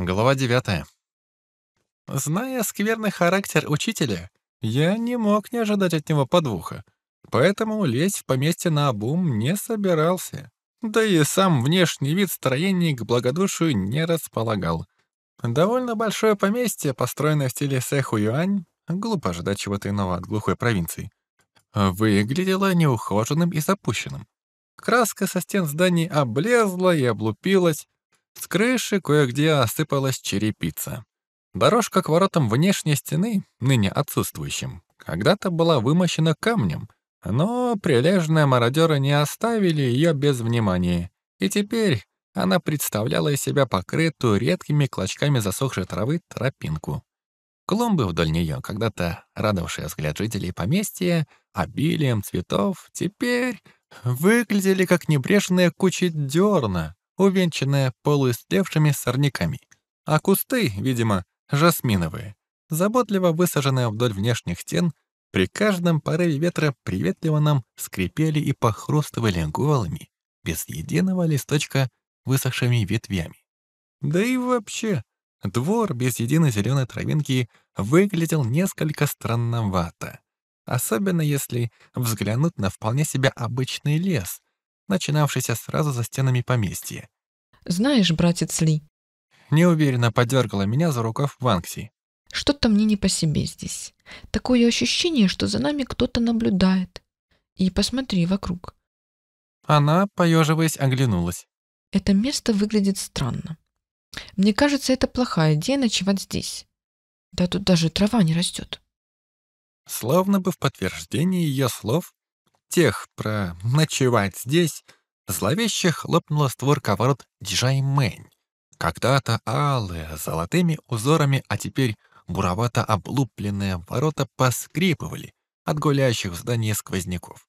Глава девятая. Зная скверный характер учителя, я не мог не ожидать от него подвоха, поэтому лезть в поместье на обум не собирался. Да и сам внешний вид строений к благодушию не располагал. Довольно большое поместье, построенное в стиле Сэху-Юань, глупо ожидать чего-то иного от глухой провинции, выглядело неухоженным и запущенным. Краска со стен зданий облезла и облупилась, с крыши кое-где осыпалась черепица. Дорожка к воротам внешней стены, ныне отсутствующим, когда-то была вымощена камнем, но прилежные мародеры не оставили ее без внимания, и теперь она представляла из себя покрытую редкими клочками засохшей травы тропинку. Клумбы вдоль нее, когда-то радовавшие взгляд жителей поместья, обилием цветов, теперь выглядели как небрежные кучи дерна, увенчанная полуистлевшими сорняками, а кусты, видимо, жасминовые, заботливо высаженные вдоль внешних стен, при каждом порыве ветра приветливо нам скрипели и похрустывали голыми, без единого листочка высохшими ветвями. Да и вообще, двор без единой зеленой травинки выглядел несколько странновато, особенно если взглянуть на вполне себе обычный лес, начинавшийся сразу за стенами поместья. «Знаешь, братец Ли...» Неуверенно подергала меня за рукав Ванкси. «Что-то мне не по себе здесь. Такое ощущение, что за нами кто-то наблюдает. И посмотри вокруг». Она, поеживаясь, оглянулась. «Это место выглядит странно. Мне кажется, это плохая идея ночевать здесь. Да тут даже трава не растет». Словно бы в подтверждении ее слов, тех про «ночевать здесь», зловеще хлопнула створка ворот Джаймэнь. Когда-то алые, золотыми узорами, а теперь буровато облупленные ворота поскрипывали от гуляющих в здании сквозняков.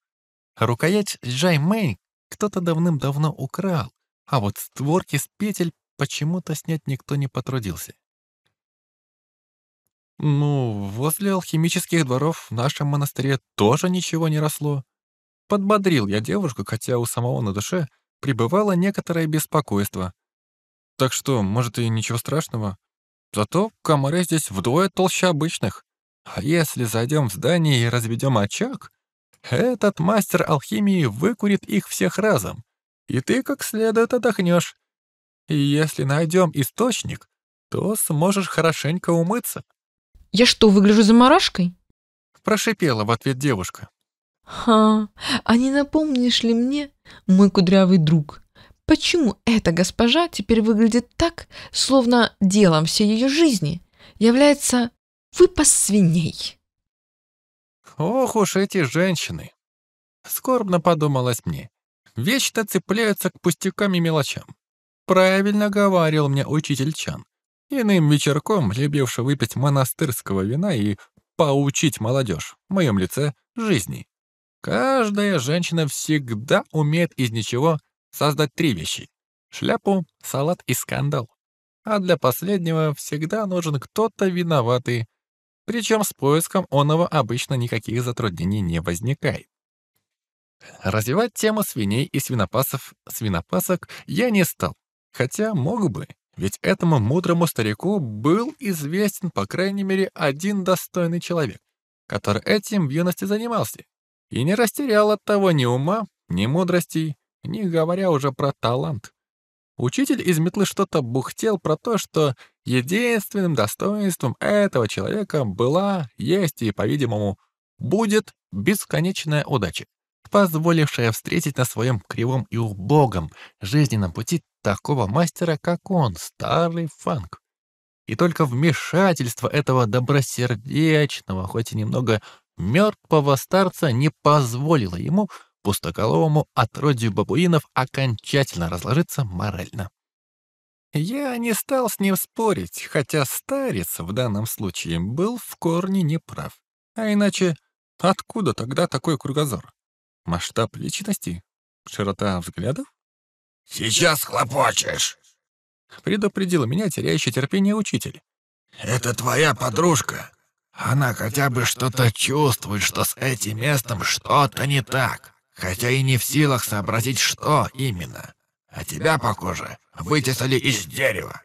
Рукоять Джаймэнь кто-то давным-давно украл, а вот створки с петель почему-то снять никто не потрудился. Ну, возле алхимических дворов в нашем монастыре тоже ничего не росло. Подбодрил я девушку, хотя у самого на душе пребывало некоторое беспокойство. Так что, может, и ничего страшного. Зато комары здесь вдвое толще обычных. А если зайдем в здание и разведем очаг, этот мастер алхимии выкурит их всех разом, и ты как следует отдохнешь. И если найдем источник, то сможешь хорошенько умыться. «Я что, выгляжу заморашкой?» Прошипела в ответ девушка. Ха, а не напомнишь ли мне, мой кудрявый друг, почему эта госпожа теперь выглядит так, словно делом всей ее жизни является выпас свиней? Ох уж эти женщины! Скорбно подумалось мне. Вечно цепляются к пустякам и мелочам. Правильно говорил мне учитель Чан. Иным вечерком, любивший выпить монастырского вина и поучить молодежь, в моем лице, жизни. Каждая женщина всегда умеет из ничего создать три вещи. Шляпу, салат и скандал. А для последнего всегда нужен кто-то виноватый. Причем с поиском оного обычно никаких затруднений не возникает. Развивать тему свиней и свинопасов, свинопасок я не стал. Хотя мог бы, ведь этому мудрому старику был известен, по крайней мере, один достойный человек, который этим в юности занимался и не растерял от того ни ума, ни мудрости, не говоря уже про талант. Учитель из метлы что-то бухтел про то, что единственным достоинством этого человека была, есть и, по-видимому, будет бесконечная удача, позволившая встретить на своем кривом и убогом жизненном пути такого мастера, как он, старый фанк. И только вмешательство этого добросердечного, хоть и немного мертвого старца не позволило ему, пустоголовому отродью бабуинов, окончательно разложиться морально. Я не стал с ним спорить, хотя старец в данном случае был в корне неправ. А иначе откуда тогда такой кругозор? Масштаб личности? Широта взглядов? «Сейчас хлопочешь!» Предупредил меня теряющий терпение учитель. «Это твоя подружка. Она хотя бы что-то чувствует, что с этим местом что-то не так, хотя и не в силах сообразить, что именно. А тебя, похоже, вытесали из дерева.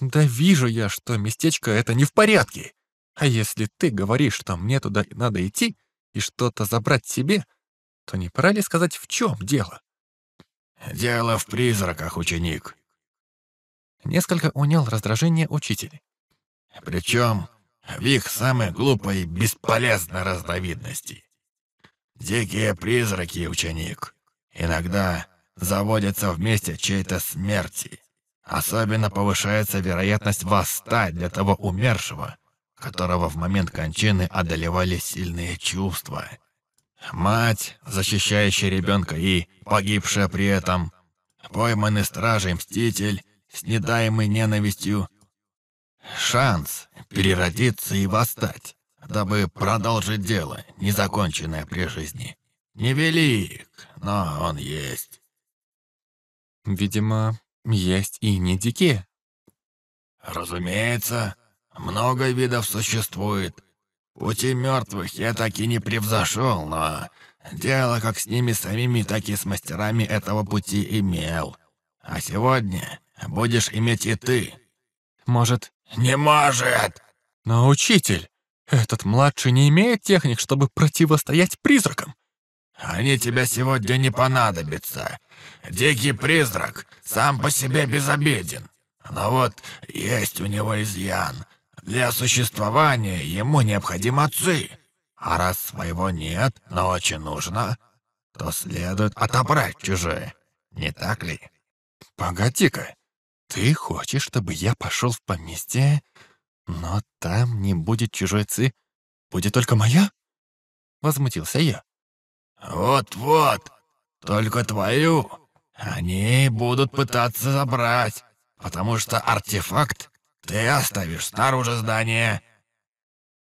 Да вижу я, что местечко это не в порядке. А если ты говоришь, что мне туда надо идти и что-то забрать себе, то не пора ли сказать, в чем дело? Дело в призраках, ученик. Несколько унял раздражение учитель. Причем в их самой глупой и бесполезной разновидности. Дикие призраки, ученик, иногда заводятся вместе чьей-то смерти. Особенно повышается вероятность восстать для того умершего, которого в момент кончины одолевали сильные чувства. Мать, защищающая ребенка и погибшая при этом, пойманный стражей мститель, с недаемой ненавистью, шанс переродиться и восстать, дабы продолжить дело, незаконченное при жизни. Невелик, но он есть. Видимо, есть и не дикие. Разумеется, много видов существует. Пути мертвых я так и не превзошел, но дело как с ними самими, так и с мастерами этого пути имел. А сегодня будешь иметь и ты. Может... Не может! Но, учитель, этот младший не имеет техник, чтобы противостоять призракам. Они тебе сегодня не понадобятся. Дикий призрак сам по себе безобиден. Но вот есть у него изъян. Для существования ему необходимы отцы. А раз своего нет, но очень нужно, то следует отобрать чужие. Не так ли? Погоди-ка, ты хочешь, чтобы я пошел в поместье, но там не будет чужой ци, будет только моя? Возмутился я. Вот-вот, только твою. Они будут пытаться забрать, потому что артефакт ты оставишь снаружи здания.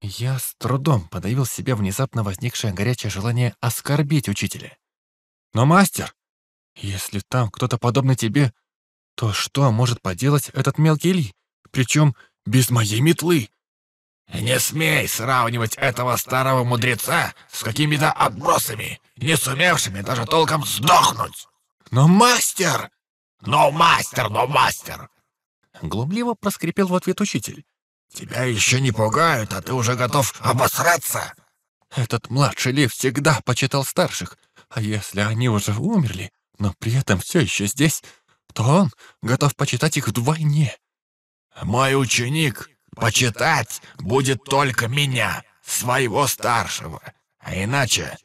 Я с трудом подавил себе внезапно возникшее горячее желание оскорбить учителя. Но, мастер, если там кто-то подобный тебе, то что может поделать этот мелкий Ли? Причем без моей метлы. «Не смей сравнивать этого старого мудреца с какими-то отбросами, не сумевшими даже толком сдохнуть!» «Но мастер!» «Но мастер, но мастер!» Глумливо проскрипел в ответ учитель. «Тебя еще не пугают, а ты уже готов обосраться!» Этот младший Ли всегда почитал старших, а если они уже умерли, но при этом все еще здесь, то он готов почитать их вдвойне. «Мой ученик почитать будет только меня, своего старшего, а иначе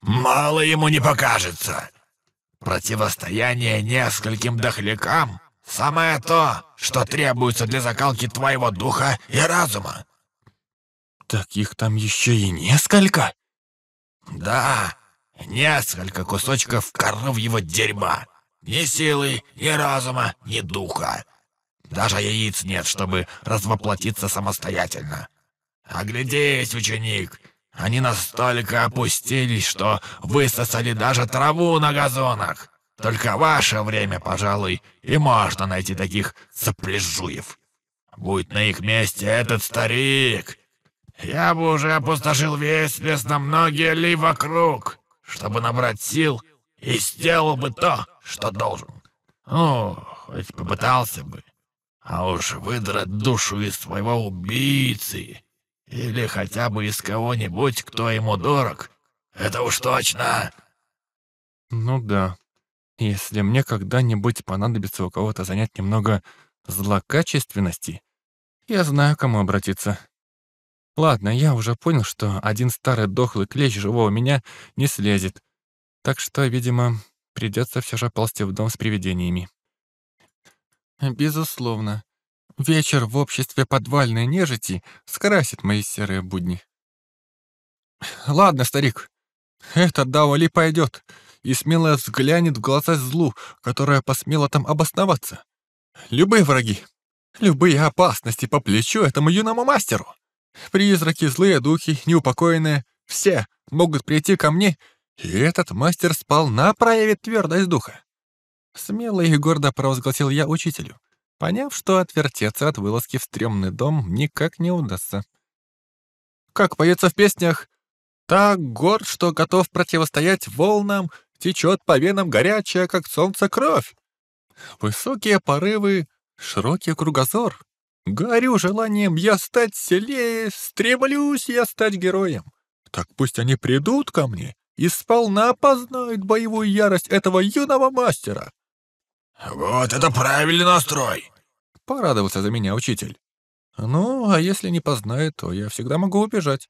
мало ему не покажется. Противостояние нескольким дохлякам — самое то, что требуется для закалки твоего духа и разума». «Таких там еще и несколько?» «Да, несколько кусочков коровьего дерьма. Ни силы, ни разума, ни духа. Даже яиц нет, чтобы развоплотиться самостоятельно. Оглядись, ученик, они настолько опустились, что высосали даже траву на газонах. Только ваше время, пожалуй, и можно найти таких сопляжуев. Будь на их месте этот старик, я бы уже опустошил весь лес на многие ли вокруг, чтобы набрать сил и сделал бы то, что должен. Ну, хоть попытался бы. А уж выдрать душу из своего убийцы или хотя бы из кого-нибудь, кто ему дорог, это уж точно. Ну да. Если мне когда-нибудь понадобится у кого-то занять немного злокачественности, я знаю, кому обратиться. Ладно, я уже понял, что один старый дохлый клещ живого меня не слезет. Так что, видимо, придется все же ползти в дом с привидениями. Безусловно. Вечер в обществе подвальной нежити скрасит мои серые будни. Ладно, старик, этот Дауали пойдет и смело взглянет в глаза злу, которая посмела там обосноваться. Любые враги, любые опасности по плечу этому юному мастеру. Призраки, злые духи, неупокоенные, все могут прийти ко мне, и этот мастер сполна проявит твердость духа. Смело и гордо провозгласил я учителю, поняв, что отвертеться от вылазки в стрёмный дом никак не удастся. Как поется в песнях, «Так горд, что готов противостоять волнам, течет по венам горячая, как солнце, кровь». Высокие порывы, широкий кругозор. Горю желанием я стать сильнее, стремлюсь я стать героем. Так пусть они придут ко мне и сполна познают боевую ярость этого юного мастера. Вот это правильный настрой. Порадовался за меня учитель. Ну, а если не познают, то я всегда могу убежать.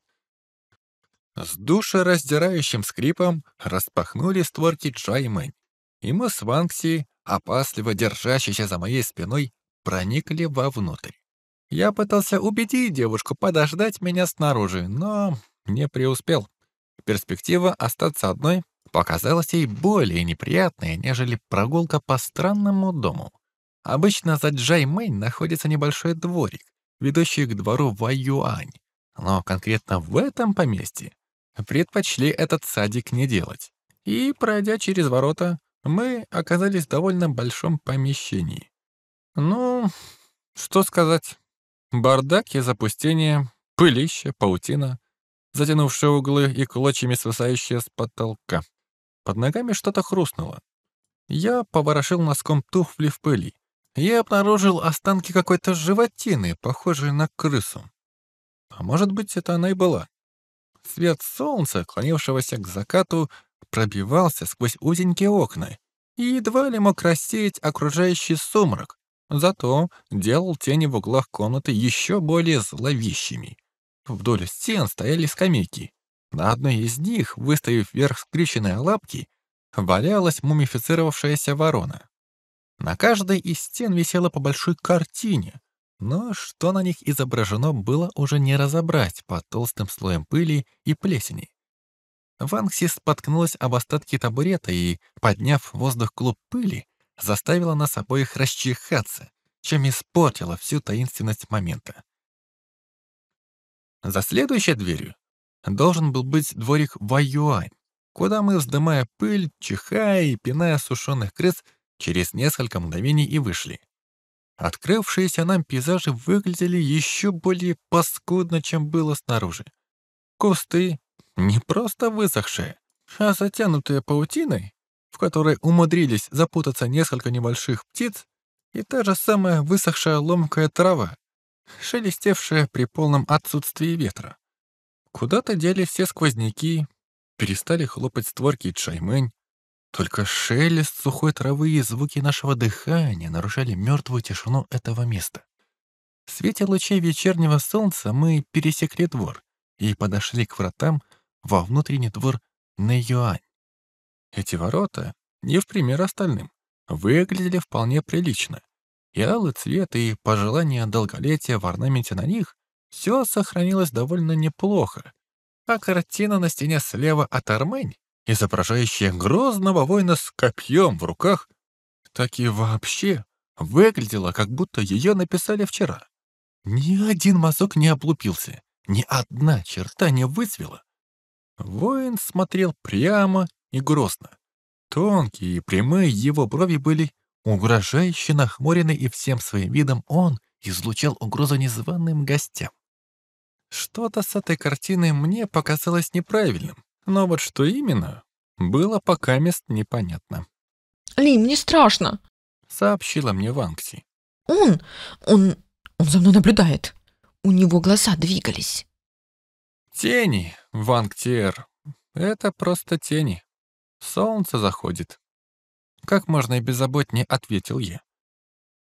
С душераздирающим скрипом распахнули створки Джаймэнь, и мы с Ванкси, опасливо держащиеся за моей спиной, проникли вовнутрь. Я пытался убедить девушку подождать меня снаружи, но не преуспел. Перспектива остаться одной показалась ей более неприятной, нежели прогулка по странному дому. Обычно за Джаймэнь находится небольшой дворик, ведущий к двору Вайюань. Но конкретно в этом поместье предпочли этот садик не делать. И, пройдя через ворота, мы оказались в довольно большом помещении. Ну, что сказать. Бардак и запустение, пылище, паутина, затянувшие углы и клочьями свисающие с потолка. Под ногами что-то хрустнуло. Я поворошил носком туфли в пыли и обнаружил останки какой-то животины, похожей на крысу. А может быть, это она и была. Свет солнца, клонившегося к закату, пробивался сквозь узенькие окна и едва ли мог рассеять окружающий сумрак, зато делал тени в углах комнаты еще более зловещими. Вдоль стен стояли скамейки. На одной из них, выставив вверх скрюченные лапки, валялась мумифицировавшаяся ворона. На каждой из стен висела по большой картине, но что на них изображено, было уже не разобрать под толстым слоем пыли и плесени. Ванкси споткнулась об остатки табурета и, подняв в воздух клуб пыли, заставила нас обоих расчихаться, чем испортила всю таинственность момента. За следующей дверью должен был быть дворик Вайюань, куда мы, вздымая пыль, чихая и пиная сушеных крыс, через несколько мгновений и вышли. Открывшиеся нам пейзажи выглядели еще более паскудно, чем было снаружи. Кусты не просто высохшие, а затянутые паутиной, в которой умудрились запутаться несколько небольших птиц, и та же самая высохшая ломкая трава, шелестевшая при полном отсутствии ветра. Куда-то дели все сквозняки, перестали хлопать створки чаймэнь, только шелест сухой травы и звуки нашего дыхания нарушали мертвую тишину этого места. В свете лучей вечернего солнца мы пересекли двор и подошли к вратам во внутренний двор Нэюань. Эти ворота, не в пример остальным, выглядели вполне прилично. И алый цвет, и пожелание долголетия в орнаменте на них — все сохранилось довольно неплохо. А картина на стене слева от Армень изображающая грозного воина с копьем в руках, так и вообще выглядела, как будто ее написали вчера. Ни один мазок не облупился, ни одна черта не выцвела. Воин смотрел прямо и грозно. Тонкие и прямые его брови были угрожающе нахмурены, и всем своим видом он излучал угрозу незваным гостям. Что-то с этой картины мне показалось неправильным. Но вот что именно, было пока мест непонятно. Ли, мне страшно. Сообщила мне Ванкси. Он, он, он за мной наблюдает. У него глаза двигались. Тени, Вангтиэр. Это просто тени. Солнце заходит. Как можно и беззаботнее ответил я.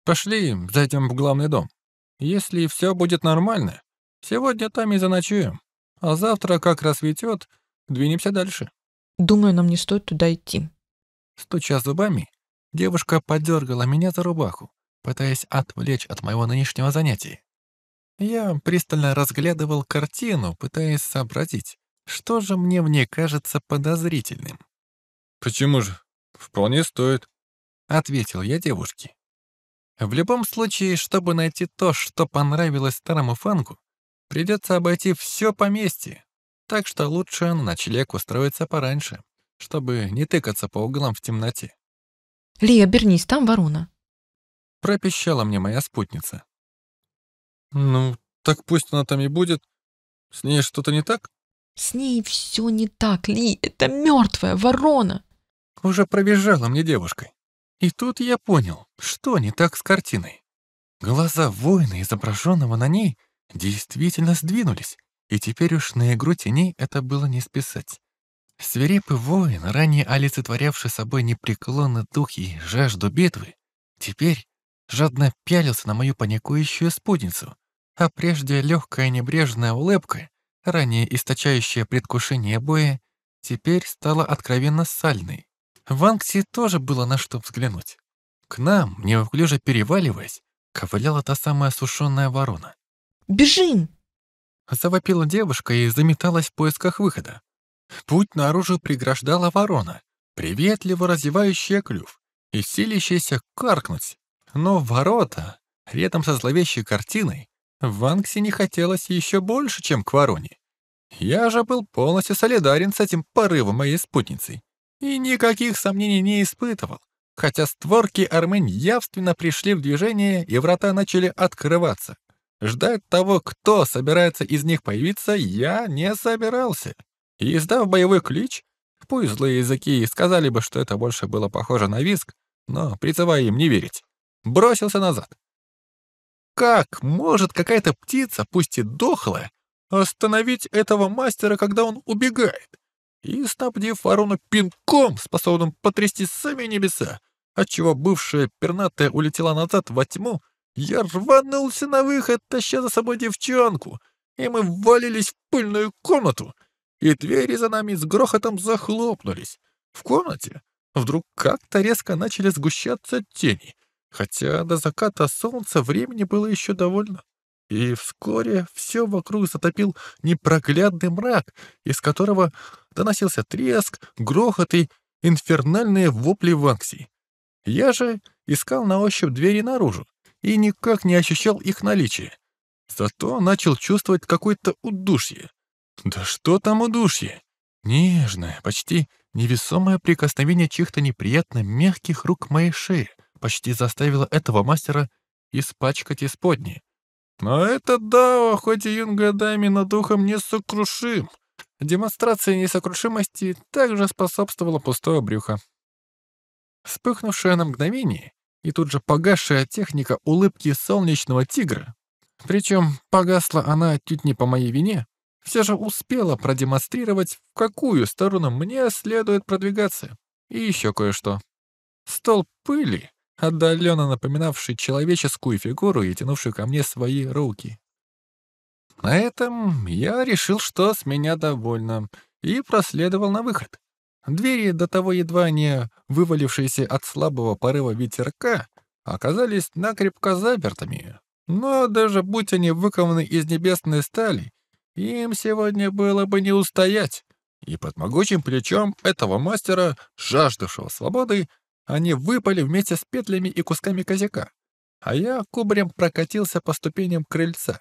Пошли, зайдем в главный дом. Если все будет нормально, сегодня там и заночуем. А завтра, как рассветет, Двинемся дальше. Думаю, нам не стоит туда идти. Стуча зубами, девушка подергала меня за рубаху, пытаясь отвлечь от моего нынешнего занятия. Я пристально разглядывал картину, пытаясь сообразить, что же мне в ней кажется подозрительным. «Почему же? Вполне стоит», — ответил я девушке. В любом случае, чтобы найти то, что понравилось старому фангу, придется обойти все поместье, так что лучше на ночлег устроиться пораньше, чтобы не тыкаться по углам в темноте. Ли, обернись, там ворона. Пропищала мне моя спутница. Ну, так пусть она там и будет. С ней что-то не так? С ней все не так, Ли. Это мертвая ворона. Уже пробежала мне девушкой. И тут я понял, что не так с картиной. Глаза воина, изображенного на ней, действительно сдвинулись, и теперь уж на игру теней это было не списать. Свирепый воин, ранее олицетворявший собой непреклонный дух и жажду битвы, теперь жадно пялился на мою паникующую спутницу, а прежде легкая небрежная улыбка, ранее источающая предвкушение боя, теперь стала откровенно сальной. В Анксе тоже было на что взглянуть. К нам, неуклюже переваливаясь, ковыляла та самая сушеная ворона. «Бежим!» Завопила девушка и заметалась в поисках выхода. Путь наружу преграждала ворона, приветливо разевающая клюв и силящаяся каркнуть. Но ворота, рядом со зловещей картиной, в Анксе не хотелось еще больше, чем к вороне. Я же был полностью солидарен с этим порывом моей спутницы и никаких сомнений не испытывал, хотя створки Армень явственно пришли в движение и врата начали открываться. Ждать того, кто собирается из них появиться, я не собирался. И издав боевой клич, пусть злые языки сказали бы, что это больше было похоже на виск, но, призывая им не верить, бросился назад. Как может какая-то птица, пусть и дохлая, остановить этого мастера, когда он убегает? И, снабдив ворону пинком, способным потрясти сами небеса, отчего бывшая пернатая улетела назад во тьму, я рванулся на выход, таща за собой девчонку, и мы ввалились в пыльную комнату — и двери за нами с грохотом захлопнулись. В комнате вдруг как-то резко начали сгущаться тени, хотя до заката солнца времени было еще довольно. И вскоре все вокруг затопил непроглядный мрак, из которого доносился треск, грохот и инфернальные вопли Ванкси. Я же искал на ощупь двери наружу и никак не ощущал их наличие. Зато начал чувствовать какое-то удушье. Да что там удушье? Нежное, почти невесомое прикосновение чьих-то неприятно мягких рук моей шее почти заставило этого мастера испачкать исподни. Но это да, хоть и юнгодами, но духом не Демонстрация несокрушимости также способствовала пустое брюхо. Вспыхнувшая на мгновение и тут же погасшая техника улыбки солнечного тигра, причем погасла она отнюдь не по моей вине, все же успела продемонстрировать, в какую сторону мне следует продвигаться. И еще кое-что. Стол пыли, отдаленно напоминавший человеческую фигуру и тянувший ко мне свои руки. На этом я решил, что с меня довольно, и проследовал на выход. Двери, до того едва не вывалившиеся от слабого порыва ветерка, оказались накрепко запертыми. Но даже будь они выкованы из небесной стали, им сегодня было бы не устоять, и под могучим плечом этого мастера, жаждавшего свободы, они выпали вместе с петлями и кусками козяка, а я кубарем прокатился по ступеням крыльца.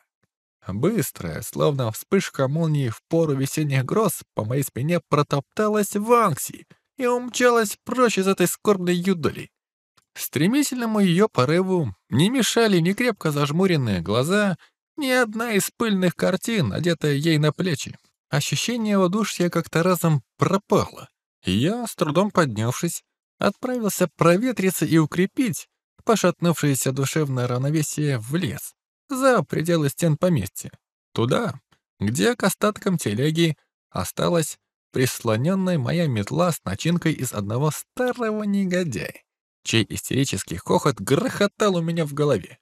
Быстрая, словно вспышка молнии в пору весенних гроз, по моей спине протопталась в Анкси и умчалась прочь из этой скорбной юдоли. Стремительному ее порыву не мешали ни крепко зажмуренные глаза, ни одна из пыльных картин, одетая ей на плечи. Ощущение удушья как-то разом пропало, я, с трудом поднявшись, отправился проветриться и укрепить пошатнувшееся душевное равновесие в лес, за пределы стен поместья, туда, где к остаткам телеги осталась прислоненная моя метла с начинкой из одного старого негодяя, чей истерический хохот грохотал у меня в голове.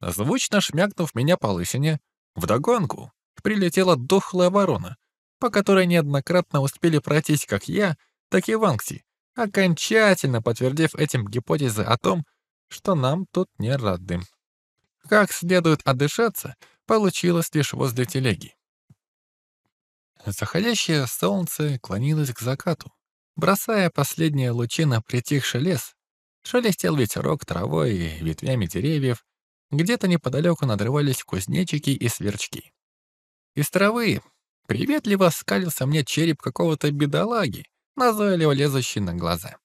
Звучно шмякнув меня по лысине, вдогонку прилетела дохлая ворона, по которой неоднократно успели пройтись как я, так и Ванкси, окончательно подтвердив этим гипотезы о том, что нам тут не рады. Как следует отдышаться, получилось лишь возле телеги. Заходящее солнце клонилось к закату, бросая последние лучи на притихший лес. Шелестел ветерок травой и ветвями деревьев, где-то неподалеку надрывались кузнечики и сверчки. Из травы приветливо скалился мне череп какого-то бедолаги, назойливо лезущий на глаза.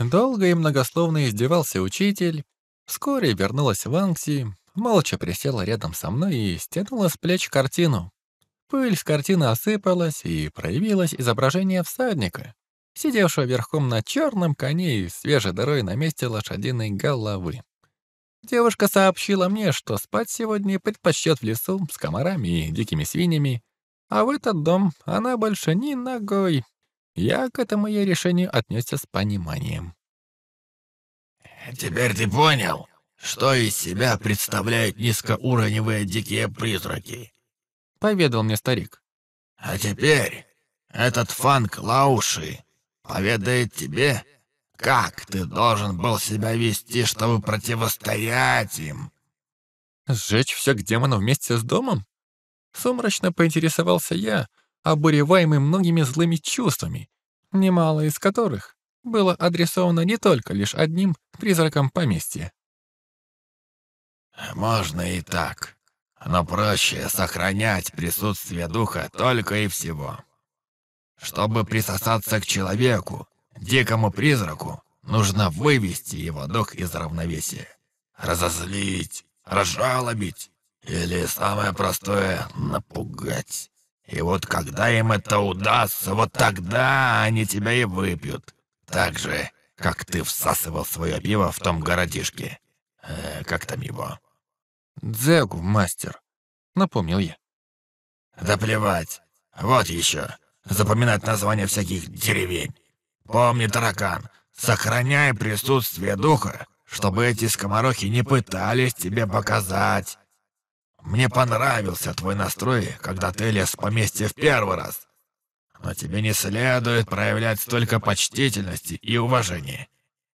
Долго и многословно издевался учитель. Вскоре вернулась Ванкси, молча присела рядом со мной и стянула с плеч картину. Пыль с картины осыпалась, и проявилось изображение всадника, сидевшего верхом на черном коне и свежей дырой на месте лошадиной головы. Девушка сообщила мне, что спать сегодня предпочтет в лесу с комарами и дикими свиньями, а в этот дом она больше ни ногой. Я к этому ее решению отнесся с пониманием. Теперь ты понял, что из себя представляют низкоуровневые дикие призраки? Поведал мне старик. А теперь этот фанк Лауши поведает тебе, как ты должен был себя вести, чтобы противостоять им. Сжечь всех демонов вместе с домом? Сумрачно поинтересовался я, обуреваемый многими злыми чувствами, немало из которых было адресовано не только лишь одним призраком поместья. Можно и так, но проще сохранять присутствие духа только и всего. Чтобы присосаться к человеку, дикому призраку, нужно вывести его дух из равновесия. Разозлить, разжалобить или самое простое — напугать. И вот когда им это удастся, вот тогда они тебя и выпьют. Так же, как ты всасывал свое пиво в том городишке. Э, как там его? «Дзегу, мастер», — напомнил я. Да плевать. Вот еще. Запоминать названия всяких деревень. Помни, таракан, сохраняй присутствие духа, чтобы эти скоморохи не пытались тебе показать. Мне понравился твой настрой, когда ты лез в поместье в первый раз. Но тебе не следует проявлять столько почтительности и уважения.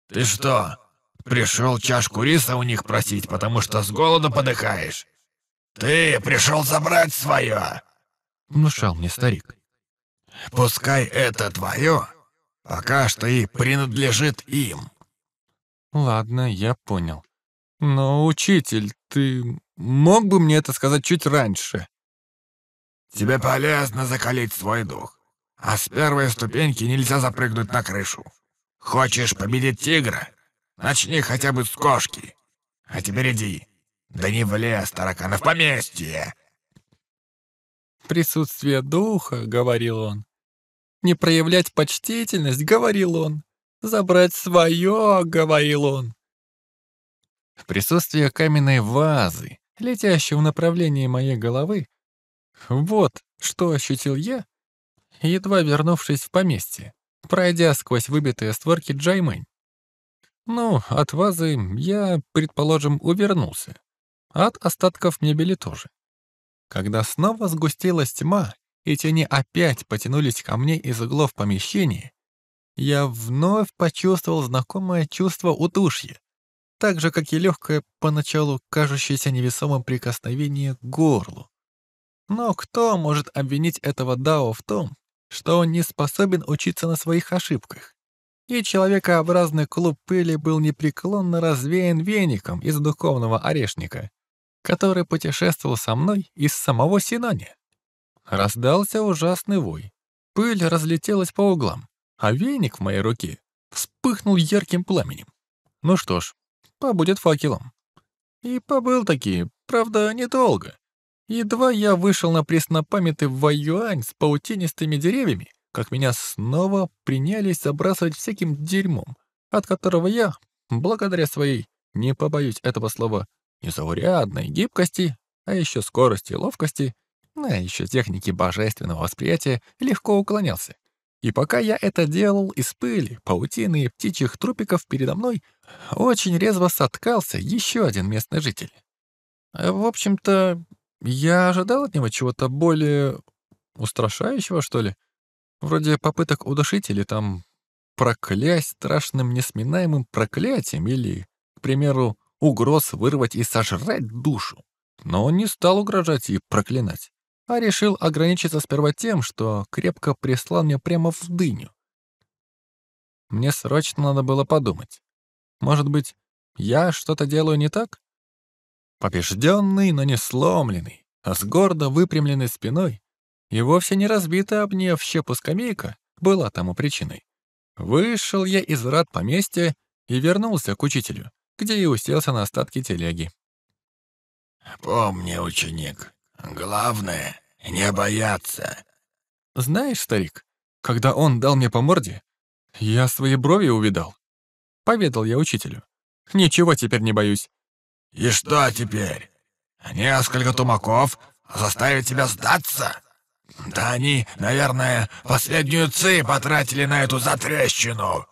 Ты что, Пришел чашку риса у них просить, потому что с голоду подыхаешь. Ты пришел забрать свое!» Внушал мне старик. «Пускай это твое, пока что и принадлежит им». «Ладно, я понял. Но, учитель, ты мог бы мне это сказать чуть раньше?» «Тебе полезно закалить свой дух, а с первой ступеньки нельзя запрыгнуть на крышу. Хочешь победить тигра? Начни хотя бы с кошки. А теперь иди. Да не в лес, таракана, в поместье. Присутствие духа, — говорил он. Не проявлять почтительность, — говорил он. Забрать свое, — говорил он. Присутствие каменной вазы, летящей в направлении моей головы, вот что ощутил я, едва вернувшись в поместье, пройдя сквозь выбитые створки Джаймэнь. Ну, от вазы я, предположим, увернулся. От остатков мебели тоже. Когда снова сгустилась тьма, и тени опять потянулись ко мне из углов помещения, я вновь почувствовал знакомое чувство удушья, так же, как и легкое, поначалу кажущееся невесомым прикосновение к горлу. Но кто может обвинить этого Дао в том, что он не способен учиться на своих ошибках? и человекообразный клуб пыли был непреклонно развеян веником из духовного орешника, который путешествовал со мной из самого Синани. Раздался ужасный вой. Пыль разлетелась по углам, а веник в моей руке вспыхнул ярким пламенем. Ну что ж, побудет факелом. И побыл таки, правда, недолго. Едва я вышел на преснопамятый Ваюань с паутинистыми деревьями, как меня снова принялись забрасывать всяким дерьмом, от которого я, благодаря своей, не побоюсь этого слова, незаурядной гибкости, а еще скорости и ловкости, а еще техники божественного восприятия, легко уклонялся. И пока я это делал, из пыли, паутины и птичьих трупиков передо мной очень резво соткался еще один местный житель. В общем-то, я ожидал от него чего-то более устрашающего, что ли, Вроде попыток удушить или там проклясть страшным несминаемым проклятием или, к примеру, угроз вырвать и сожрать душу. Но он не стал угрожать и проклинать, а решил ограничиться сперва тем, что крепко прислал мне прямо в дыню. Мне срочно надо было подумать. Может быть, я что-то делаю не так? Побежденный, но не сломленный, а с гордо выпрямленной спиной, и вовсе не разбитая об нее в щепу скамейка была тому причиной. Вышел я из врат поместья и вернулся к учителю, где и уселся на остатки телеги. «Помни, ученик, главное — не бояться». «Знаешь, старик, когда он дал мне по морде, я свои брови увидал». Поведал я учителю. «Ничего теперь не боюсь. И что теперь? Несколько тумаков заставить тебя сдаться? Да они, наверное, последнюю ци потратили на эту затрещину.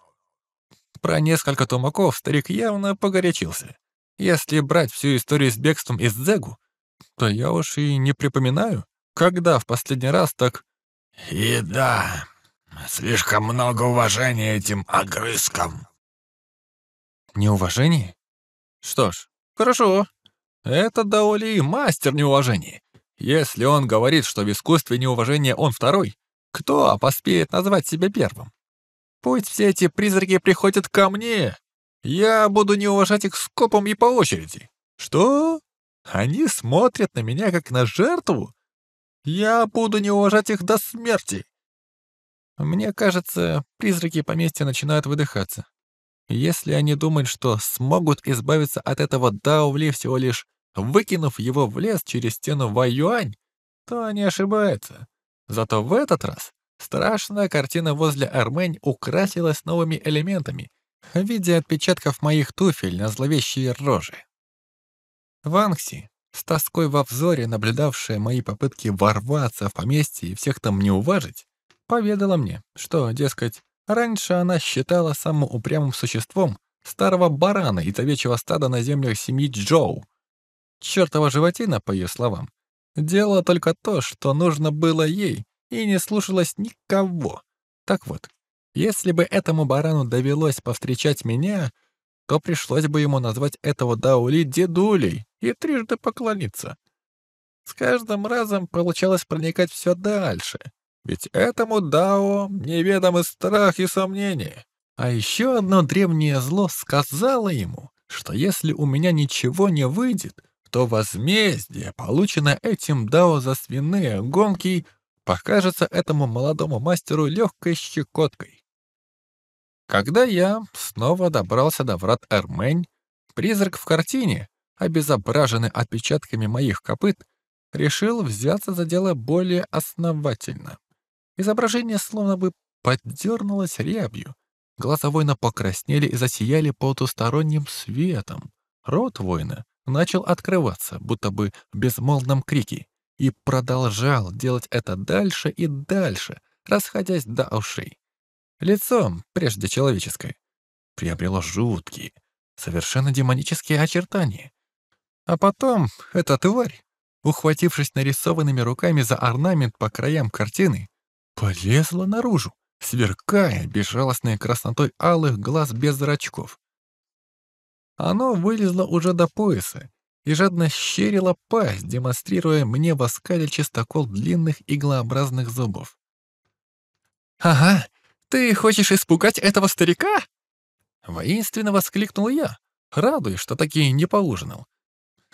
Про несколько тумаков старик явно погорячился. Если брать всю историю с бегством из Дзегу, то я уж и не припоминаю, когда в последний раз так... И да, слишком много уважения этим огрызкам. Неуважение? Что ж, хорошо. Это Даоли мастер неуважения. Если он говорит, что в искусстве неуважения он второй, кто поспеет назвать себя первым? Пусть все эти призраки приходят ко мне. Я буду не уважать их скопом и по очереди. Что? Они смотрят на меня как на жертву? Я буду не уважать их до смерти. Мне кажется, призраки поместья начинают выдыхаться. Если они думают, что смогут избавиться от этого Даули всего лишь выкинув его в лес через стену Вайюань, то они ошибаются. Зато в этот раз страшная картина возле Армень украсилась новыми элементами в виде отпечатков моих туфель на зловещие рожи. Ванкси, с тоской во взоре, наблюдавшая мои попытки ворваться в поместье и всех там не уважить, поведала мне, что, дескать, раньше она считала самым упрямым существом старого барана из овечьего стада на землях семьи Джоу, Чёртова животина, по ее словам, делала только то, что нужно было ей, и не слушалась никого. Так вот, если бы этому барану довелось повстречать меня, то пришлось бы ему назвать этого Даули дедулей и трижды поклониться. С каждым разом получалось проникать все дальше, ведь этому Дао неведомы страх и сомнения. А еще одно древнее зло сказало ему, что если у меня ничего не выйдет, то возмездие, полученное этим Дао за свиные гонки, покажется этому молодому мастеру легкой щекоткой. Когда я снова добрался до врат Эрмень, призрак в картине, обезображенный отпечатками моих копыт, решил взяться за дело более основательно. Изображение словно бы поддернулось рябью. Глаза воина покраснели и засияли потусторонним светом. Рот воина начал открываться, будто бы в безмолвном крике, и продолжал делать это дальше и дальше, расходясь до ушей. Лицо, прежде человеческое, приобрело жуткие, совершенно демонические очертания. А потом эта тварь, ухватившись нарисованными руками за орнамент по краям картины, полезла наружу, сверкая безжалостной краснотой алых глаз без зрачков. Оно вылезло уже до пояса и жадно щерило пасть, демонстрируя мне в оскале чистокол длинных иглообразных зубов. «Ага, ты хочешь испугать этого старика?» Воинственно воскликнул я, радуясь, что таки не поужинал.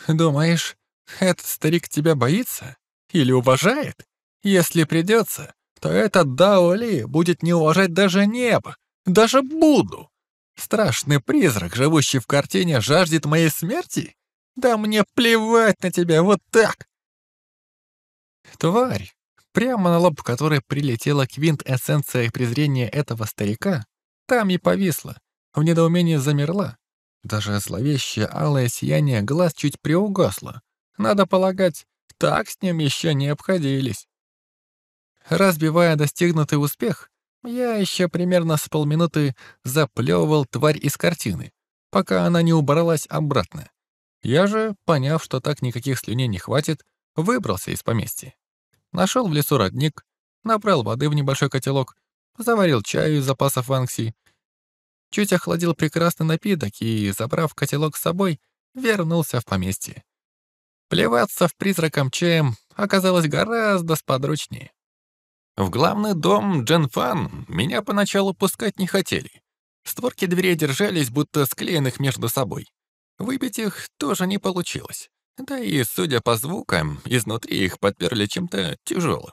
«Думаешь, этот старик тебя боится? Или уважает? Если придется, то этот Даоли будет не уважать даже небо, даже Буду. Страшный призрак, живущий в картине, жаждет моей смерти? Да мне плевать на тебя, вот так!» Тварь, прямо на лоб которой прилетела квинт-эссенция презрения этого старика, там и повисла, в недоумении замерла. Даже зловещее алое сияние глаз чуть приугасло. Надо полагать, так с ним еще не обходились. Разбивая достигнутый успех, я еще примерно с полминуты заплевывал тварь из картины, пока она не убралась обратно. Я же, поняв, что так никаких слюней не хватит, выбрался из поместья. Нашел в лесу родник, набрал воды в небольшой котелок, заварил чаю из запасов Ванкси, чуть охладил прекрасный напиток и, забрав котелок с собой, вернулся в поместье. Плеваться в призраком чаем оказалось гораздо сподручнее. В главный дом Дженфан меня поначалу пускать не хотели. Створки дверей держались, будто склеенных между собой. Выбить их тоже не получилось. Да и, судя по звукам, изнутри их подперли чем-то тяжелым.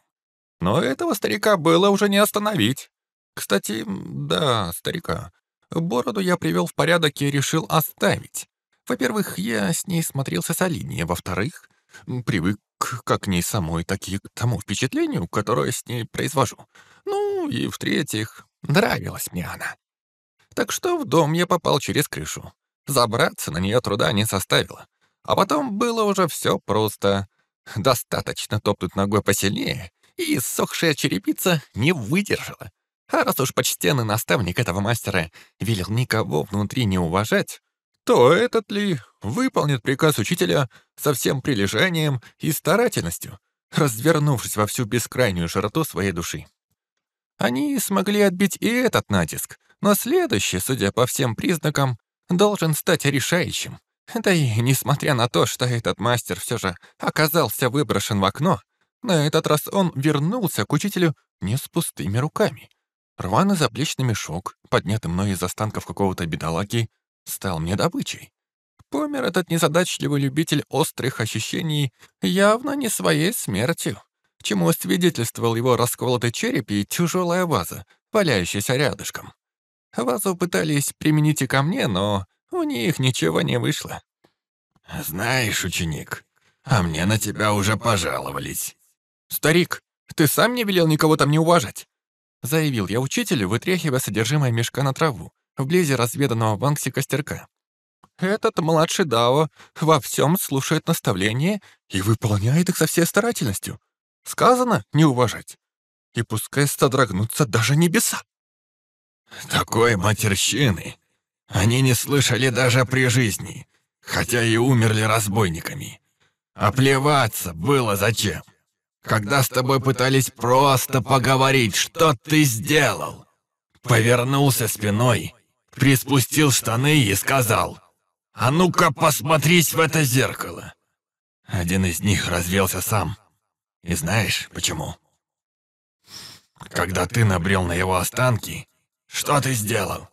Но этого старика было уже не остановить. Кстати, да, старика. Бороду я привел в порядок и решил оставить. Во-первых, я с ней смотрелся солиднее. Во-вторых, привык как к ней самой, так и к тому впечатлению, которое с ней произвожу. Ну, и в-третьих, нравилась мне она. Так что в дом я попал через крышу. Забраться на нее труда не составило. А потом было уже все просто. Достаточно топнуть ногой посильнее, и иссохшая черепица не выдержала. А раз уж почтенный наставник этого мастера велел никого внутри не уважать, то этот ли выполнит приказ учителя со всем прилежанием и старательностью, развернувшись во всю бескрайнюю широту своей души. Они смогли отбить и этот натиск, но следующий, судя по всем признакам, должен стать решающим. Да и несмотря на то, что этот мастер все же оказался выброшен в окно, на этот раз он вернулся к учителю не с пустыми руками. Рваный заплечный мешок, поднятый мной из останков какого-то бедолаги, стал мне добычей. Помер этот незадачливый любитель острых ощущений явно не своей смертью, чему свидетельствовал его расколотый череп и тяжелая ваза, валяющаяся рядышком. Вазу пытались применить и ко мне, но у них ничего не вышло. «Знаешь, ученик, а мне на тебя уже пожаловались». «Старик, ты сам не велел никого там не уважать?» Заявил я учителю, вытряхивая содержимое мешка на траву, вблизи разведанного Банкси костерка. «Этот младший Дао во всем слушает наставления и выполняет их со всей старательностью. Сказано не уважать. И пускай содрогнутся даже небеса». «Такой матерщины они не слышали даже при жизни, хотя и умерли разбойниками. А плеваться было зачем? Когда с тобой пытались просто поговорить, что ты сделал? Повернулся спиной, приспустил штаны и сказал, «А ну-ка посмотрись в это зеркало!» Один из них развелся сам. И знаешь почему? Когда ты набрел на его останки, что ты сделал?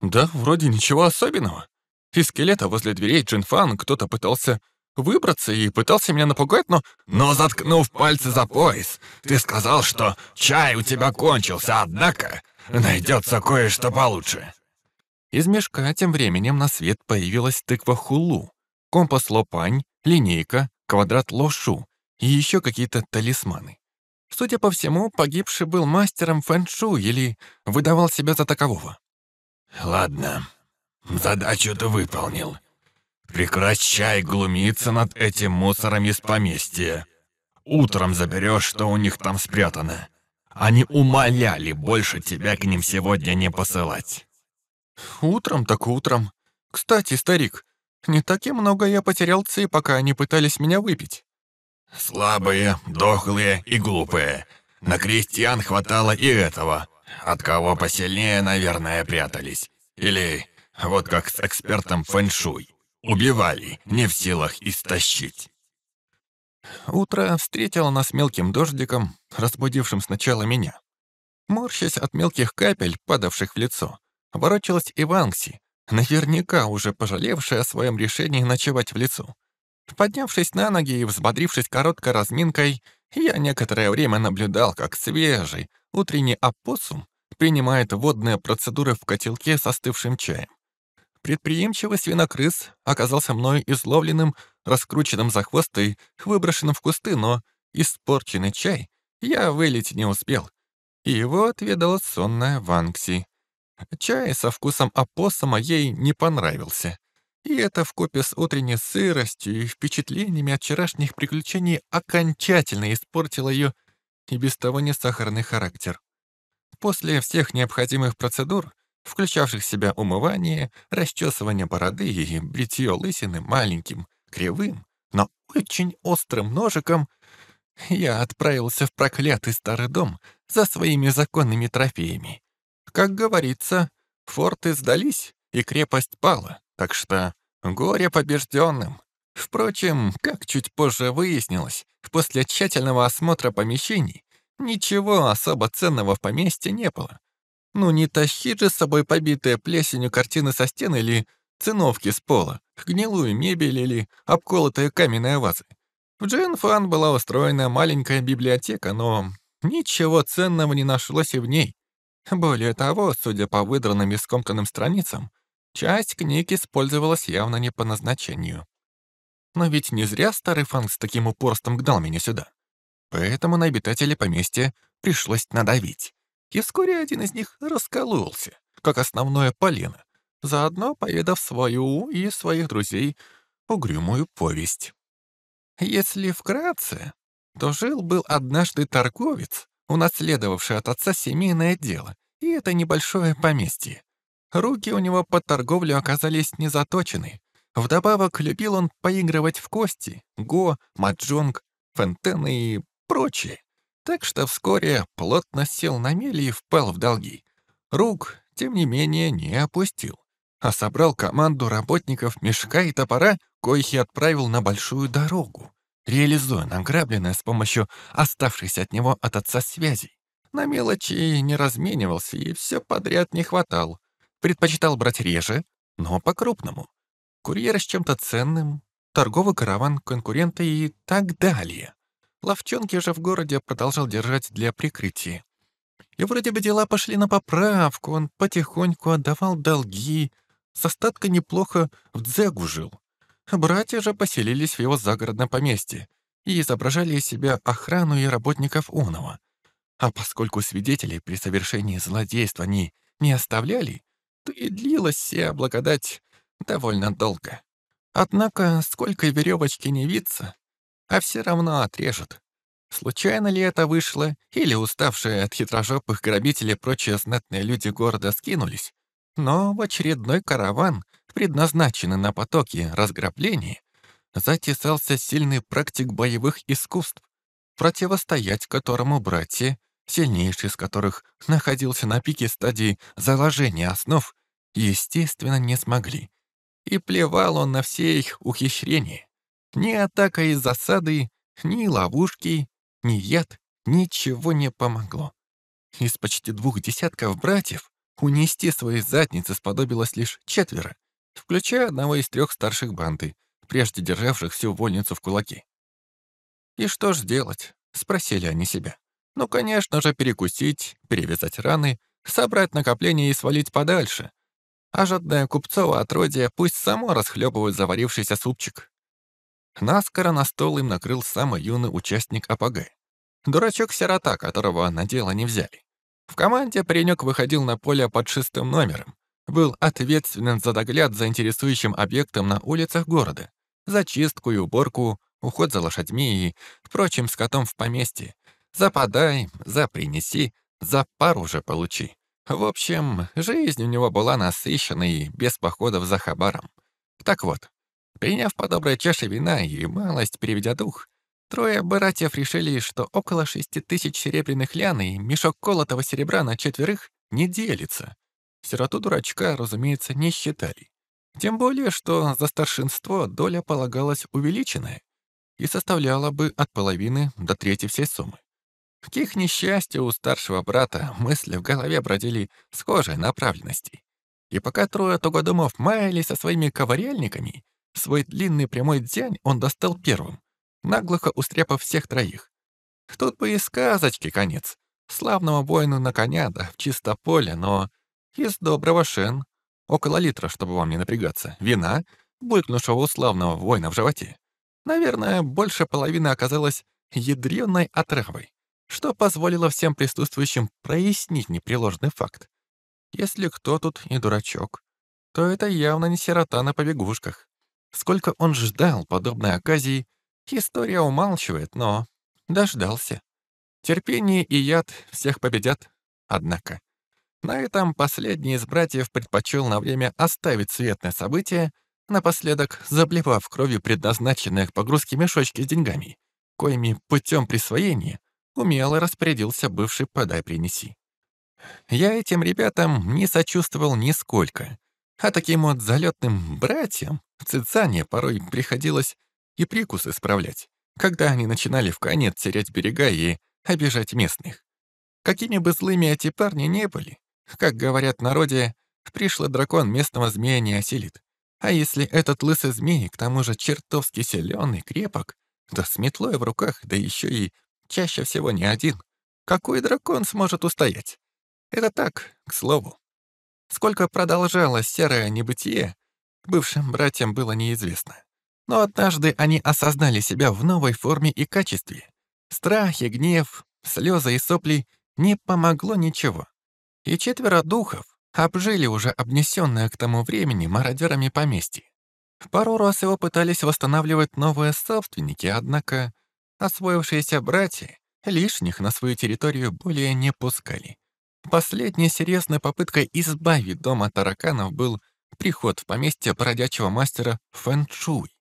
Да, вроде ничего особенного. Из скелета возле дверей Джинфан кто-то пытался выбраться и пытался меня напугать, но... Но заткнув пальцы за пояс, ты сказал, что чай у тебя кончился, однако найдется кое-что получше. Из мешка тем временем на свет появилась тыква хулу, компас лопань, линейка, квадрат лошу и еще какие-то талисманы. Судя по всему, погибший был мастером фэншу или выдавал себя за такового. «Ладно, задачу ты выполнил. Прекращай глумиться над этим мусором из поместья. Утром заберешь, что у них там спрятано. Они умоляли больше тебя к ним сегодня не посылать». «Утром так утром. Кстати, старик, не так и много я потерял ци, пока они пытались меня выпить». «Слабые, дохлые и глупые. На крестьян хватало и этого. От кого посильнее, наверное, прятались. Или вот как с экспертом фэншуй. Убивали, не в силах истощить. Утро встретило нас мелким дождиком, разбудившим сначала меня. Морщась от мелких капель, падавших в лицо, ворочалась и наверняка уже пожалевшая о своем решении ночевать в лицу. Поднявшись на ноги и взбодрившись короткой разминкой, я некоторое время наблюдал, как свежий утренний опоссум принимает водные процедуры в котелке с остывшим чаем. Предприимчивый свинокрыс оказался мною изловленным, раскрученным за хвост и выброшенным в кусты, но испорченный чай я вылить не успел. И его отведала сонная Ванкси. Чай со вкусом опоссума ей не понравился. И это вкупе с утренней сыростью и впечатлениями от вчерашних приключений окончательно испортило ее и без того не сахарный характер. После всех необходимых процедур, включавших в себя умывание, расчесывание бороды и бритье лысины маленьким, кривым, но очень острым ножиком, я отправился в проклятый старый дом за своими законными трофеями. Как говорится, форты сдались, и крепость пала. Так что горе побежденным. Впрочем, как чуть позже выяснилось, после тщательного осмотра помещений, ничего особо ценного в поместье не было. Ну не тащить же с собой побитые плесенью картины со стен или циновки с пола, гнилую мебель или обколотые каменные вазы. В Джинфан была устроена маленькая библиотека, но ничего ценного не нашлось и в ней. Более того, судя по выдранным и скомканным страницам, Часть книг использовалась явно не по назначению. Но ведь не зря старый Фанк с таким упорством гнал меня сюда. Поэтому на обитателей поместья пришлось надавить. И вскоре один из них раскололся, как основное полено, заодно поведав свою и своих друзей угрюмую повесть. Если вкратце, то жил-был однажды торговец, унаследовавший от отца семейное дело, и это небольшое поместье. Руки у него под торговлю оказались незаточены. Вдобавок любил он поигрывать в кости, го, маджонг, фентены и прочее. Так что вскоре плотно сел на мели и впал в долги. Рук, тем не менее, не опустил, а собрал команду работников мешка и топора, коих и отправил на большую дорогу, реализуя награбленное с помощью оставшихся от него от отца связей. На мелочи не разменивался и все подряд не хватал. Предпочитал брать реже, но по-крупному. Курьер с чем-то ценным, торговый караван конкурента и так далее. Ловчонки же в городе продолжал держать для прикрытия. И вроде бы дела пошли на поправку, он потихоньку отдавал долги, с остатка неплохо в дзегу жил. Братья же поселились в его загородном поместье и изображали из себя охрану и работников Онова. А поскольку свидетелей при совершении злодейства они не оставляли, то и длилась вся благодать довольно долго. Однако, сколько веревочки не виться, а все равно отрежут. Случайно ли это вышло, или уставшие от хитрожопых грабителей прочие знатные люди города скинулись? Но в очередной караван, предназначенный на потоки разграбления, затесался сильный практик боевых искусств, противостоять которому братья, сильнейший из которых находился на пике стадии заложения основ, естественно, не смогли. И плевал он на все их ухищрения. Ни атака из засады, ни ловушки, ни яд, ничего не помогло. Из почти двух десятков братьев унести свои задницы сподобилось лишь четверо, включая одного из трех старших банды, прежде державших всю вольницу в кулаке. «И что ж делать?» — спросили они себя. «Ну, конечно же, перекусить, перевязать раны, собрать накопление и свалить подальше. А жадное купцово отродье пусть само расхлебывает заварившийся супчик. Наскоро на стол им накрыл самый юный участник АПГ. Дурачок-сирота, которого на дело не взяли. В команде паренек выходил на поле под шестым номером. Был ответственен за догляд за интересующим объектом на улицах города, за чистку и уборку, уход за лошадьми и прочим скотом в поместье. За подай, за принеси, за пару же получи. В общем, жизнь у него была насыщенной и без походов за хабаром. Так вот, Приняв по доброй чаше вина и малость переведя дух, трое братьев решили, что около шести тысяч серебряных лян и мешок колотого серебра на четверых не делится. Сироту-дурачка, разумеется, не считали. Тем более, что за старшинство доля полагалась увеличенная и составляла бы от половины до трети всей суммы. К их несчастью у старшего брата мысли в голове бродили схожей направленности. И пока трое тугодумов маялись со своими ковыряльниками, Свой длинный прямой дзянь он достал первым, наглухо устряпав всех троих. Тут бы и сказочки конец. Славного воина на коня, да в чисто поле, но из доброго шен. Около литра, чтобы вам не напрягаться. Вина, булькнувшего у славного воина в животе. Наверное, больше половины оказалась ядреной отравой, что позволило всем присутствующим прояснить непреложный факт. Если кто тут и дурачок, то это явно не сирота на побегушках. Сколько он ждал подобной оказии, история умалчивает, но дождался. Терпение и яд всех победят, однако. На этом последний из братьев предпочел на время оставить светное событие, напоследок заблевав кровью предназначенные к погрузке мешочки с деньгами, коими путем присвоения умело распорядился бывший «подай-принеси». Я этим ребятам не сочувствовал нисколько, а таким вот залетным братьям в Цицане порой приходилось и прикусы справлять, когда они начинали в конец терять берега и обижать местных. Какими бы злыми эти парни не были, как говорят в народе, пришлый дракон местного змея не осилит. А если этот лысый змей, к тому же чертовски силен и крепок, да с метлой в руках, да еще и чаще всего не один, какой дракон сможет устоять? Это так, к слову. Сколько продолжалось серое небытие, бывшим братьям было неизвестно. Но однажды они осознали себя в новой форме и качестве. Страх и гнев, слезы и сопли не помогло ничего. И четверо духов обжили уже обнесенное к тому времени мародерами поместье. Пару раз его пытались восстанавливать новые собственники, однако освоившиеся братья лишних на свою территорию более не пускали. Последней серьезной попыткой избавить дом от тараканов был приход в поместье бродячего мастера Фэнчуй.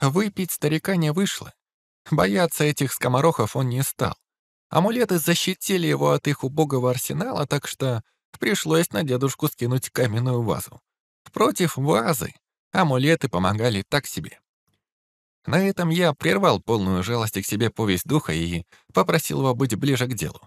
Выпить старика не вышло. Бояться этих скоморохов он не стал. Амулеты защитили его от их убогого арсенала, так что пришлось на дедушку скинуть каменную вазу. Против вазы амулеты помогали так себе. На этом я прервал полную жалости к себе повесть духа и попросил его быть ближе к делу.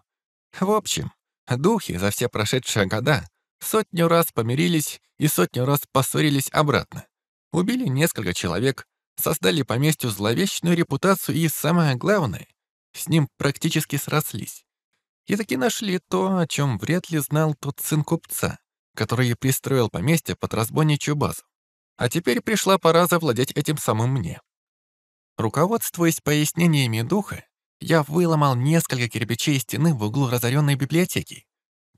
В общем, духи за все прошедшие года сотню раз помирились и сотню раз поссорились обратно. Убили несколько человек, создали поместью зловещную репутацию и, самое главное, с ним практически срослись. И таки нашли то, о чем вряд ли знал тот сын купца, который пристроил поместье под разбойничью базу. А теперь пришла пора завладеть этим самым мне. Руководствуясь пояснениями духа, я выломал несколько кирпичей стены в углу разоренной библиотеки,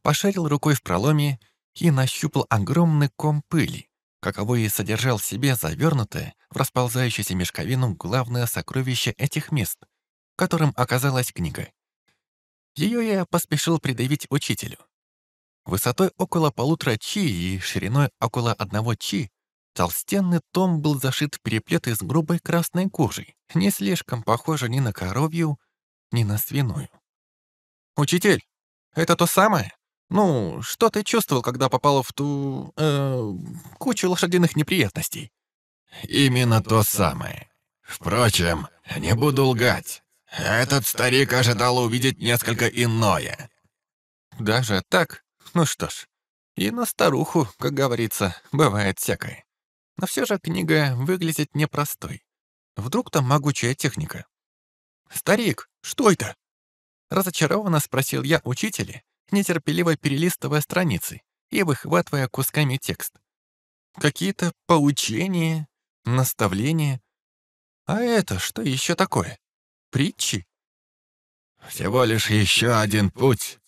пошарил рукой в проломе и нащупал огромный ком пыли, каковой и содержал в себе завернутое в расползающуюся мешковину главное сокровище этих мест, которым оказалась книга. Ее я поспешил придавить учителю. Высотой около полутора чи и шириной около одного чи Толстенный том был зашит в переплет из грубой красной кожи, не слишком похожий ни на коровью, ни на свиную. «Учитель, это то самое? Ну, что ты чувствовал, когда попал в ту... Э, кучу лошадиных неприятностей?» «Именно то самое. Впрочем, не буду лгать. Этот старик ожидал увидеть несколько иное». «Даже так? Ну что ж, и на старуху, как говорится, бывает всякое. Но все же книга выглядит непростой. Вдруг там могучая техника. «Старик, что это?» Разочарованно спросил я учителя, нетерпеливо перелистывая страницы и выхватывая кусками текст. Какие-то поучения, наставления. А это что еще такое? Притчи? Всего лишь еще один путь,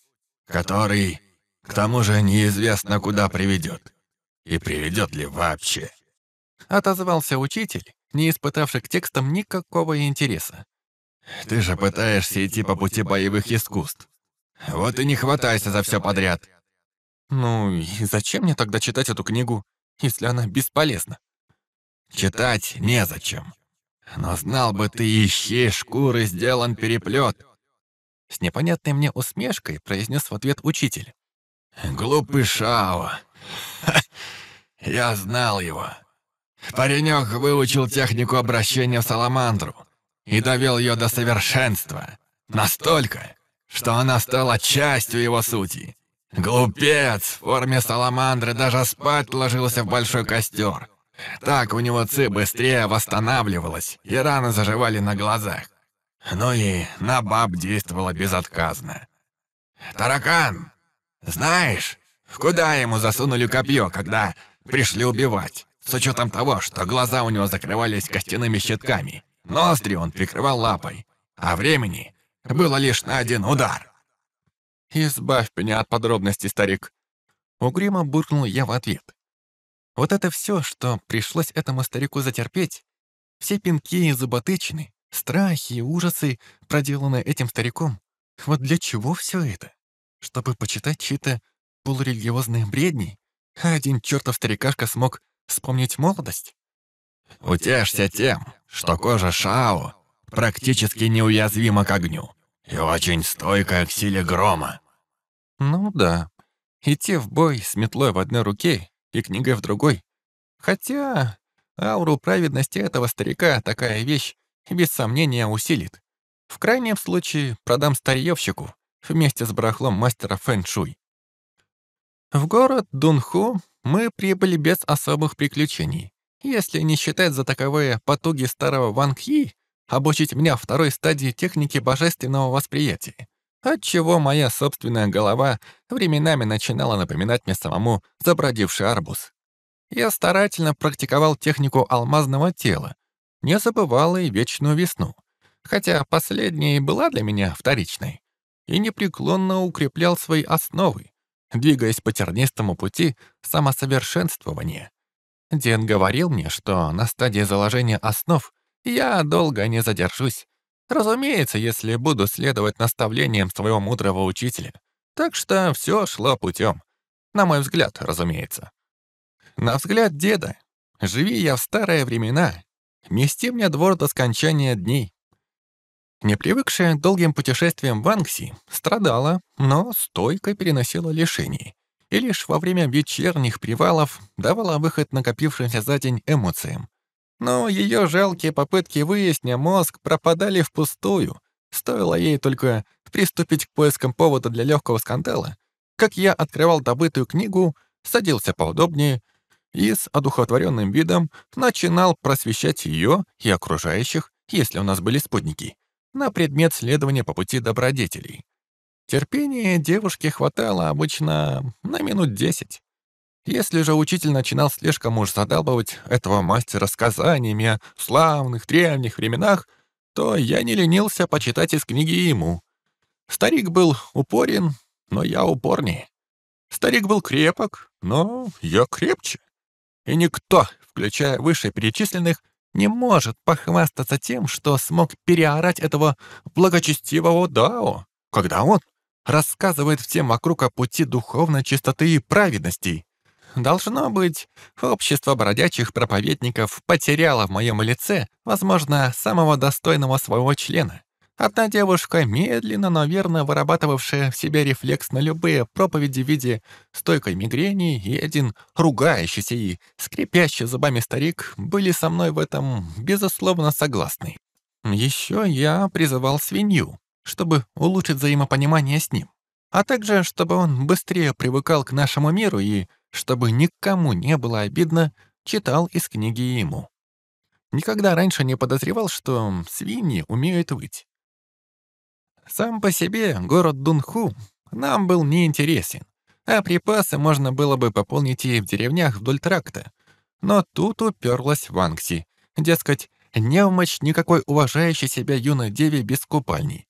который, к тому же, неизвестно куда приведет. И приведет ли вообще. Отозвался учитель, не испытавший к текстам никакого интереса. «Ты же пытаешься идти по пути боевых искусств. Вот и не хватайся за все подряд». «Ну и зачем мне тогда читать эту книгу, если она бесполезна?» «Читать незачем. Но знал бы ты, ищи шкуры сделан переплет. С непонятной мне усмешкой произнес в ответ учитель. «Глупый Шао. Я знал его. Паренек выучил технику обращения в саламандру и довел ее до совершенства. Настолько, что она стала частью его сути. Глупец в форме саламандры даже спать ложился в большой костер. Так у него ци быстрее восстанавливалась, и раны заживали на глазах. Ну и на баб действовала безотказно. «Таракан, знаешь, куда ему засунули копье, когда пришли убивать?» с учетом того, что глаза у него закрывались костяными щитками. Ноздри он прикрывал лапой, а времени было лишь на один удар. «Избавь меня от подробностей, старик!» Угрюмо буркнул я в ответ. Вот это все, что пришлось этому старику затерпеть, все пинки и зуботычины, страхи и ужасы, проделанные этим стариком, вот для чего все это? Чтобы почитать чьи-то полурелигиозные бредни? А один чертов старикашка смог Вспомнить молодость? Утешься тем, что кожа Шао практически неуязвима к огню и очень стойкая к силе грома. Ну да, идти в бой с метлой в одной руке и книгой в другой. Хотя ауру праведности этого старика такая вещь без сомнения усилит. В крайнем случае продам старьевщику вместе с барахлом мастера фэн-шуй. В город Дунху мы прибыли без особых приключений, если не считать за таковые потуги старого Ван Кьи обучить меня второй стадии техники божественного восприятия, отчего моя собственная голова временами начинала напоминать мне самому забродивший арбуз. Я старательно практиковал технику алмазного тела, не забывал и вечную весну, хотя последняя и была для меня вторичной, и непреклонно укреплял свои основы, двигаясь по тернистому пути самосовершенствования. Дед говорил мне, что на стадии заложения основ я долго не задержусь. Разумеется, если буду следовать наставлениям своего мудрого учителя. Так что все шло путем. На мой взгляд, разумеется. На взгляд деда, живи я в старые времена, мести мне двор до скончания дней. Не привыкшая к долгим путешествиям в Анкси, страдала, но стойко переносила лишений. И лишь во время вечерних привалов давала выход накопившимся за день эмоциям. Но ее жалкие попытки выяснить мозг пропадали впустую. Стоило ей только приступить к поискам повода для легкого скандала, как я открывал добытую книгу, садился поудобнее и с одухотворенным видом начинал просвещать ее и окружающих, если у нас были спутники, на предмет следования по пути добродетелей. Терпения девушке хватало обычно на минут десять. Если же учитель начинал слишком уж задалбывать этого мастера сказаниями о славных древних временах, то я не ленился почитать из книги ему. Старик был упорен, но я упорнее. Старик был крепок, но я крепче. И никто, включая вышеперечисленных, не может похвастаться тем, что смог переорать этого благочестивого Дао, когда он рассказывает всем вокруг о пути духовной чистоты и праведности. Должно быть, общество бродячих проповедников потеряло в моем лице, возможно, самого достойного своего члена. Одна девушка, медленно, но верно вырабатывавшая в себе рефлекс на любые проповеди в виде стойкой мигрени, и один ругающийся и скрипящий зубами старик были со мной в этом, безусловно, согласны. Еще я призывал свинью, чтобы улучшить взаимопонимание с ним, а также чтобы он быстрее привыкал к нашему миру и, чтобы никому не было обидно, читал из книги ему. Никогда раньше не подозревал, что свиньи умеют выть. Сам по себе город Дунху нам был неинтересен, а припасы можно было бы пополнить и в деревнях вдоль тракта. Но тут уперлась Ванкси. Дескать, не умочь никакой уважающей себя юной деве без купальни.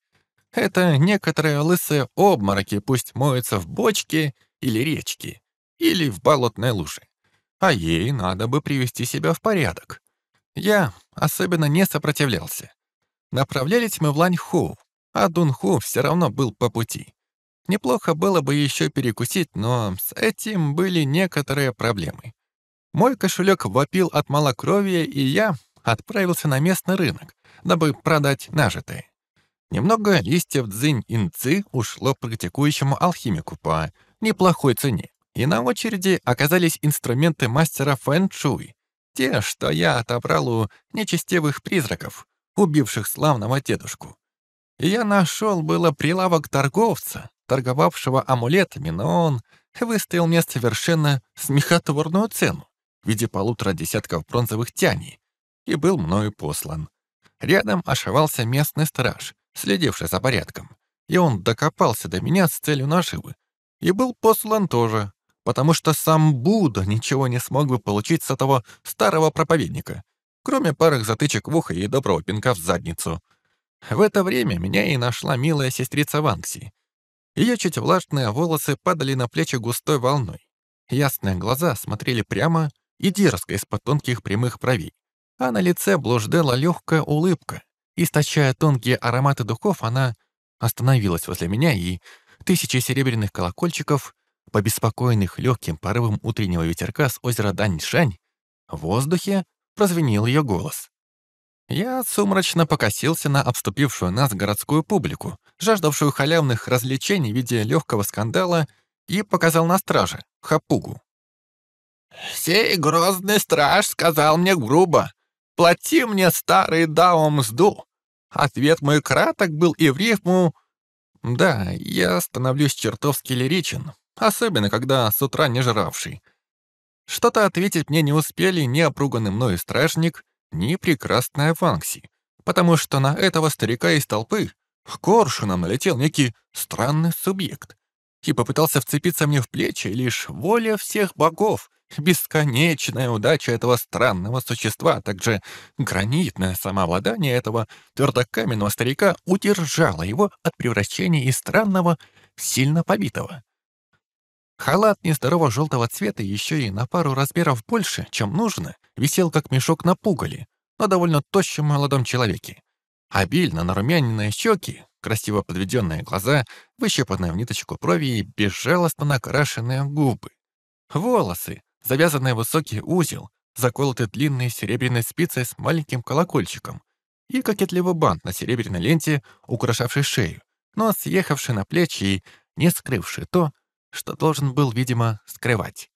Это некоторые лысые обмороки пусть моются в бочке или речке, или в болотной луже. А ей надо бы привести себя в порядок. Я особенно не сопротивлялся. Направлялись мы в Ланьхоу, а Дунху все равно был по пути. Неплохо было бы еще перекусить, но с этим были некоторые проблемы. Мой кошелек вопил от малокровия, и я отправился на местный рынок, дабы продать нажитое. Немного листьев дзынь-инцы ушло практикующему алхимику по неплохой цене. И на очереди оказались инструменты мастера фэн-шуй, те, что я отобрал у нечестивых призраков, убивших славного дедушку. Я нашел было прилавок торговца, торговавшего амулетами, но он выставил мне совершенно смехотворную цену в виде полутора десятков бронзовых тяней и был мною послан. Рядом ошивался местный страж, следивший за порядком, и он докопался до меня с целью наживы. И был послан тоже, потому что сам Будда ничего не смог бы получить с этого старого проповедника, кроме пары затычек в ухо и доброго пинка в задницу — в это время меня и нашла милая сестрица Ванкси. Ее чуть влажные волосы падали на плечи густой волной. Ясные глаза смотрели прямо и дерзко из-под тонких прямых бровей. А на лице блуждала легкая улыбка. Источая тонкие ароматы духов, она остановилась возле меня, и тысячи серебряных колокольчиков, побеспокоенных легким порывом утреннего ветерка с озера Даньшань, в воздухе прозвенел ее голос. Я сумрачно покосился на обступившую нас городскую публику, жаждавшую халявных развлечений в виде легкого скандала, и показал на страже, хапугу. «Сей грозный страж сказал мне грубо, плати мне старый дао мзду». Ответ мой краток был и в рифму «Да, я становлюсь чертовски лиричен, особенно когда с утра не жравший». Что-то ответить мне не успели ни опруганный мною стражник, ни прекрасная Ванкси, потому что на этого старика из толпы коршуном налетел некий странный субъект и попытался вцепиться мне в плечи лишь воля всех богов, бесконечная удача этого странного существа, а также гранитное самообладание этого твердокаменного старика удержало его от превращения из странного в сильно побитого. Халат нездорово желтого цвета еще и на пару размеров больше, чем нужно, висел как мешок на пугале, но довольно тощем молодом человеке. Обильно нарумяненные щеки, красиво подведенные глаза, выщипанные в ниточку брови и безжалостно накрашенные губы. Волосы, завязанные в высокий узел, заколоты длинной серебряной спицей с маленьким колокольчиком и кокетливый бант на серебряной ленте, украшавший шею, но съехавший на плечи и не скрывший то, что должен был, видимо, скрывать.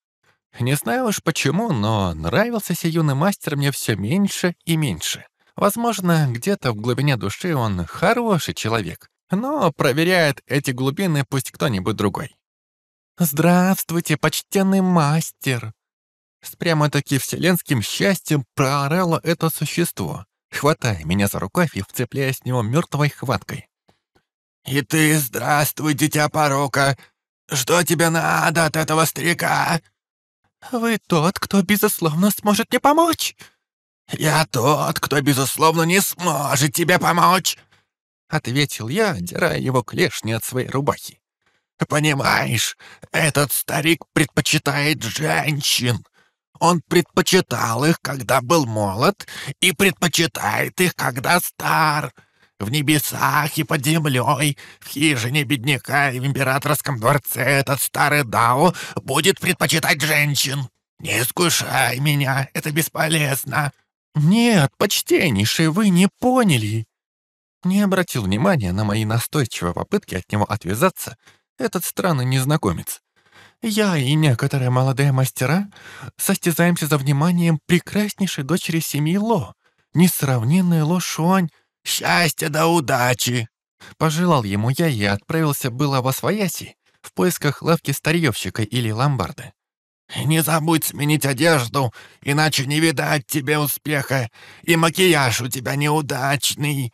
Не знаю уж почему, но нравился сей юный мастер мне все меньше и меньше. Возможно, где-то в глубине души он хороший человек, но проверяет эти глубины пусть кто-нибудь другой. «Здравствуйте, почтенный мастер!» С прямо-таки вселенским счастьем проорало это существо, хватая меня за рукав и вцепляясь в него мертвой хваткой. «И ты здравствуй, дитя порока! Что тебе надо от этого старика?» «Вы тот, кто, безусловно, сможет мне помочь!» «Я тот, кто, безусловно, не сможет тебе помочь!» Ответил я, отдирая его клешни от своей рубахи. «Понимаешь, этот старик предпочитает женщин. Он предпочитал их, когда был молод, и предпочитает их, когда стар. В небесах и под землей, в хижине бедняка и в императорском дворце этот старый Дао будет предпочитать женщин. Не искушай меня, это бесполезно». «Нет, почтеннейший, вы не поняли». Не обратил внимания на мои настойчивые попытки от него отвязаться этот странный незнакомец. Я и некоторые молодые мастера состязаемся за вниманием прекраснейшей дочери семьи Ло, несравненной Ло Шуань. Счастья да удачи!» Пожелал ему я и отправился было во свояси в поисках лавки старьевщика или ломбарда. «Не забудь сменить одежду, иначе не видать тебе успеха, и макияж у тебя неудачный»,